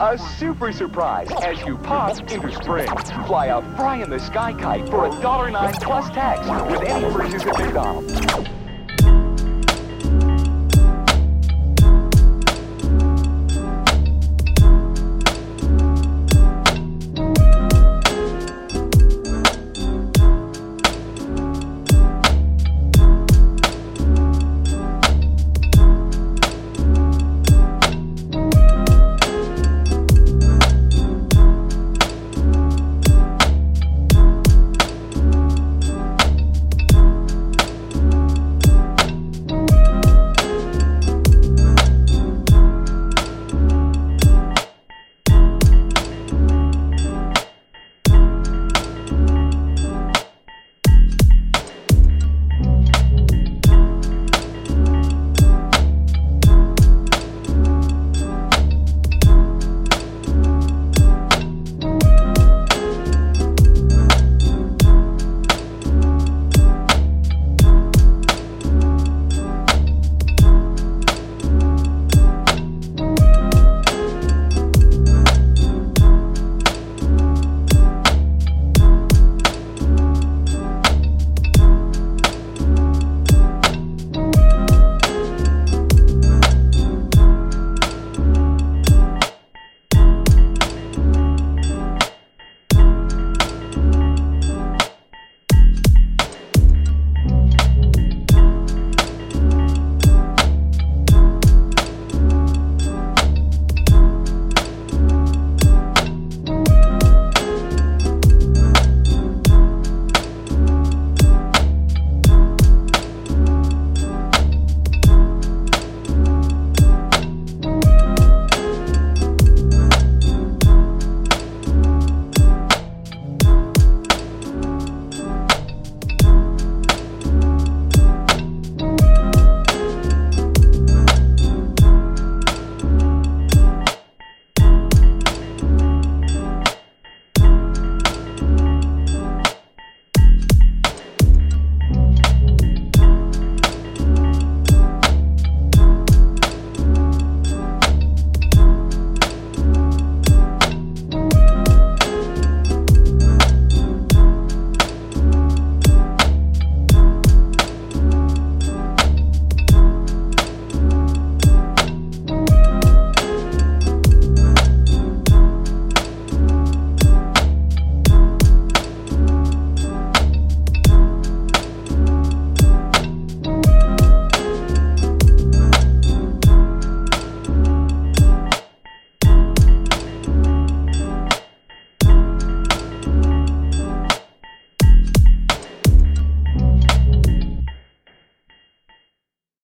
A super surprise as you pop into spring. Fly a fry in the sky kite for a dollar nine plus tax with any purchase at McDonald's.